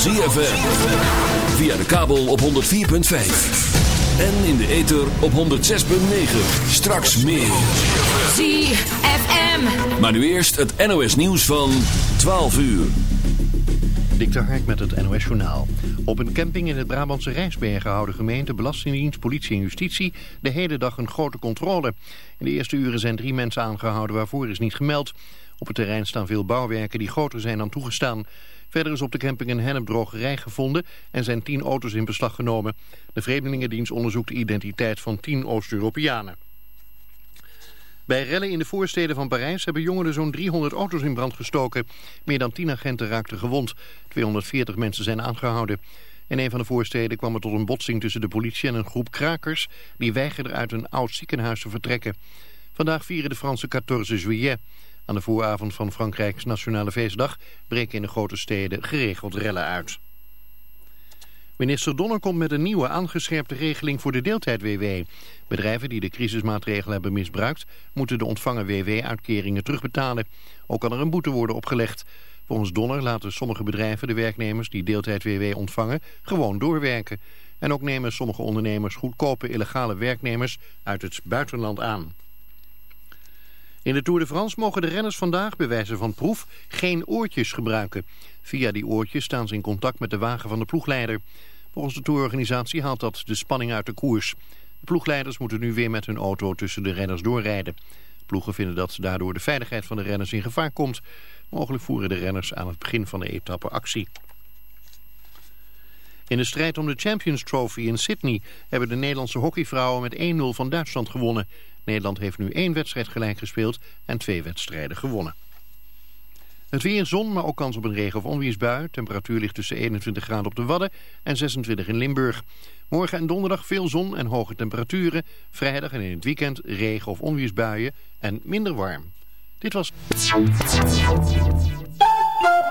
ZFM. Via de kabel op 104.5. En in de ether op 106.9. Straks meer. ZFM. Maar nu eerst het NOS nieuws van 12 uur. Dik de Hark met het NOS Journaal. Op een camping in het Brabantse Rijsbergen houden gemeente, Belastingdienst, politie en justitie de hele dag een grote controle. In de eerste uren zijn drie mensen aangehouden waarvoor is niet gemeld. Op het terrein staan veel bouwwerken die groter zijn dan toegestaan. Verder is op de camping een hennepdrogerij gevonden en zijn tien auto's in beslag genomen. De Vreemdelingendienst onderzoekt de identiteit van tien Oost-Europeanen. Bij rellen in de voorsteden van Parijs hebben jongeren zo'n 300 auto's in brand gestoken. Meer dan 10 agenten raakten gewond. 240 mensen zijn aangehouden. In een van de voorsteden kwam het tot een botsing tussen de politie en een groep krakers... die weigerden uit een oud ziekenhuis te vertrekken. Vandaag vieren de Franse 14 juillet. Aan de vooravond van Frankrijks Nationale Feestdag breken in de grote steden geregeld rellen uit. Minister Donner komt met een nieuwe aangescherpte regeling voor de deeltijd-WW. Bedrijven die de crisismaatregelen hebben misbruikt... moeten de ontvangen WW-uitkeringen terugbetalen. Ook kan er een boete worden opgelegd. Volgens Donner laten sommige bedrijven de werknemers die deeltijd-WW ontvangen... gewoon doorwerken. En ook nemen sommige ondernemers goedkope illegale werknemers uit het buitenland aan. In de Tour de France mogen de renners vandaag bij wijze van proef geen oortjes gebruiken. Via die oortjes staan ze in contact met de wagen van de ploegleider. Volgens de tourorganisatie haalt dat de spanning uit de koers. De ploegleiders moeten nu weer met hun auto tussen de renners doorrijden. Ploegen vinden dat daardoor de veiligheid van de renners in gevaar komt. Mogelijk voeren de renners aan het begin van de etappe actie. In de strijd om de Champions Trophy in Sydney hebben de Nederlandse hockeyvrouwen met 1-0 van Duitsland gewonnen. Nederland heeft nu één wedstrijd gelijk gespeeld en twee wedstrijden gewonnen. Het weer zon, maar ook kans op een regen- of onweersbui. Temperatuur ligt tussen 21 graden op de Wadden en 26 in Limburg. Morgen en donderdag veel zon en hoge temperaturen. Vrijdag en in het weekend regen- of onweersbuien en minder warm. Dit was...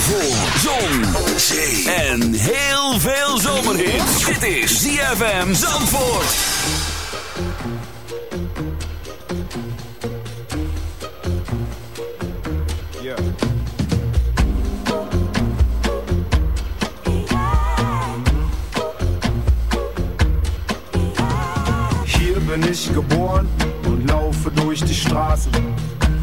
Voor zon, zee en heel veel zomerhit. Dit is ZFM Zandvoort. Hier ben ik geboren und laufe durch die Straßen.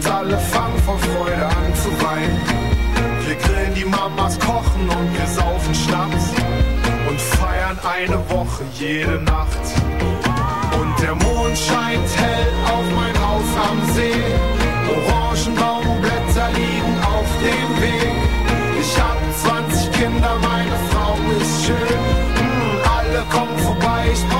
und alle fangen vor Freude an zu weinen. Wir grillen die Mamas, kochen und wir saufen Schnaps und feiern eine Woche jede Nacht. Und der Mond scheint hell auf mein Haus am See. Orangenbaumblätter liegen auf dem Weg. Ich hab 20 Kinder, meine Frau ist schön. Mm, alle kommen vorbei, ich brauch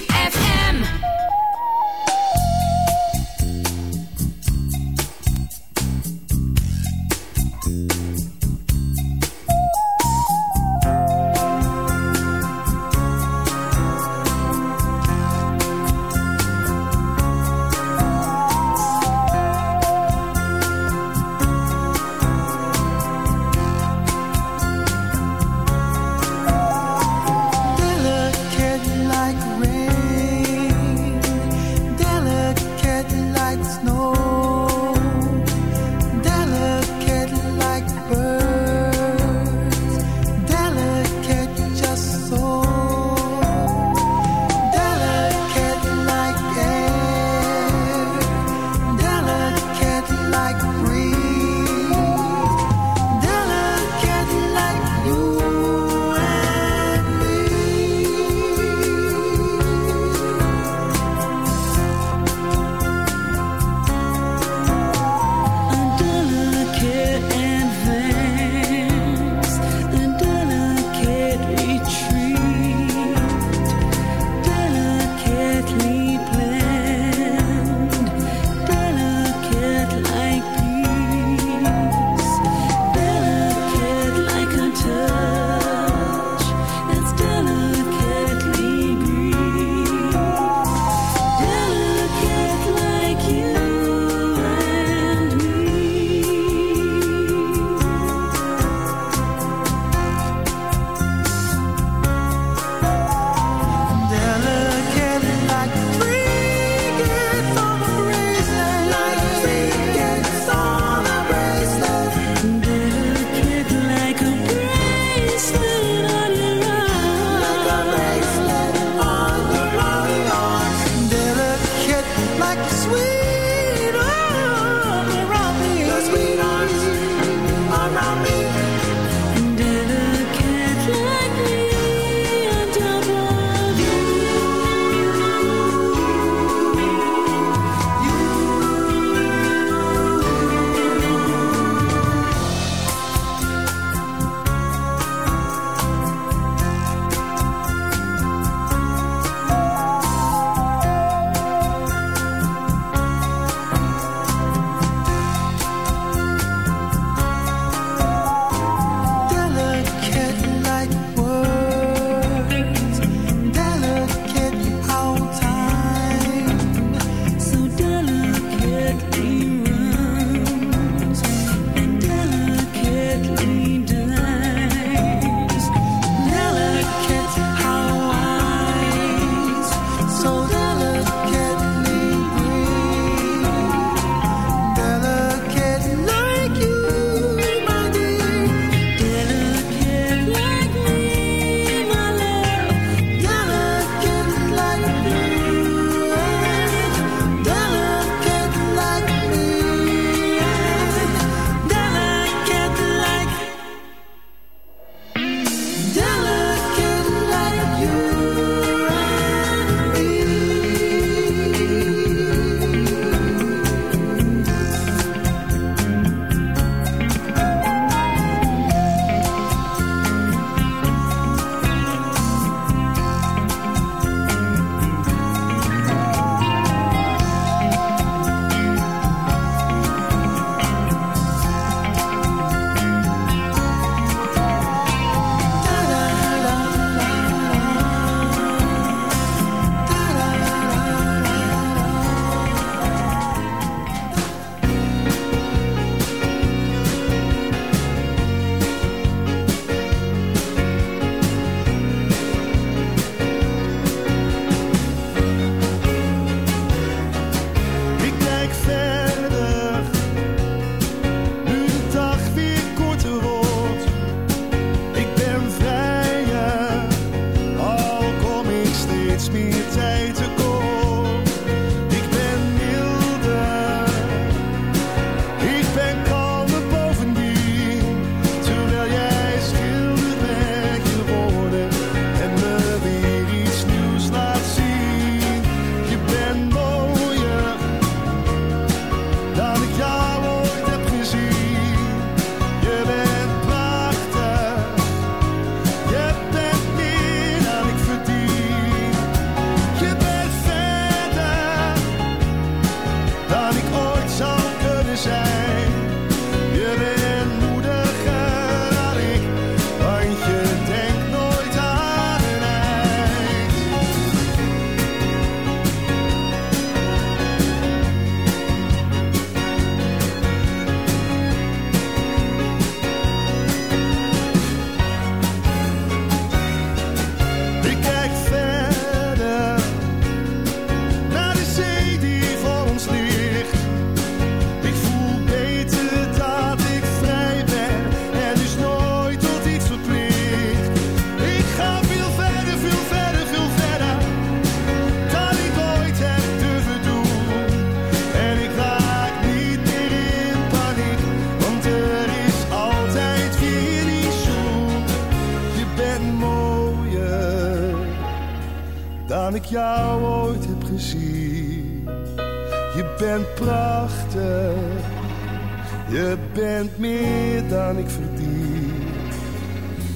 Je bent meer dan ik verdien.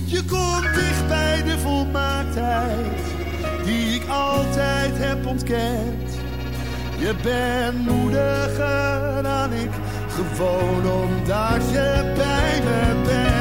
Je komt dicht bij de volmaaktheid die ik altijd heb ontkend. Je bent moediger dan ik, gewoon omdat je bij me bent.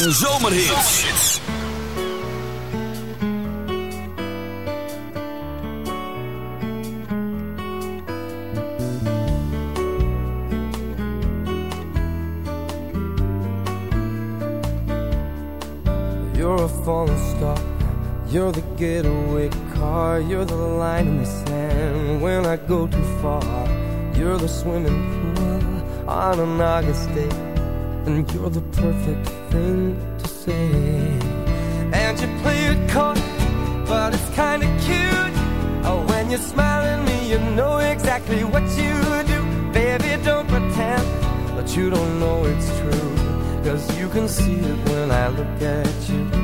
en zomerhits. You're a falling star. You're the getaway car. You're the line in the sand when I go too far. You're the swimming pool on an August day. And you're the perfect to say. And you play it coy, but it's kinda cute. Oh, when you're smiling me, you know exactly what you do. Baby, don't pretend that you don't know it's true. Cause you can see it when I look at you.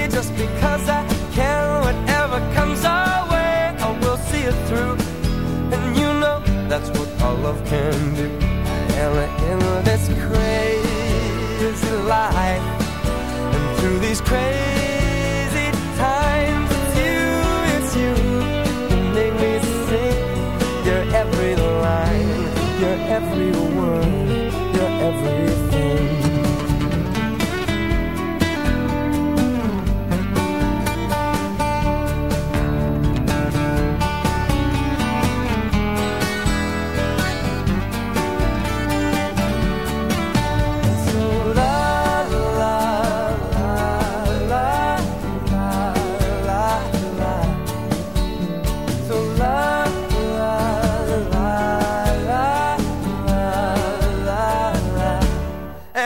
because I can. Whatever comes our way, I will see it through. And you know that's what all love can do. And in this crazy life, and through these crazy times, it's you, it's you make me sing. Your every line, your every word, your every.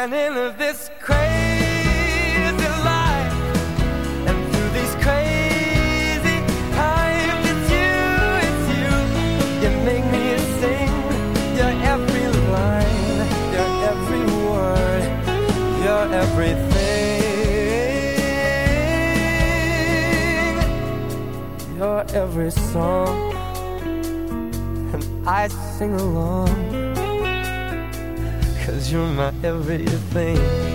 And in this crazy life, and through these crazy times, it's you, it's you. You make me sing. Every line, every word, everything, every song. And I sing along, cause you're my everything.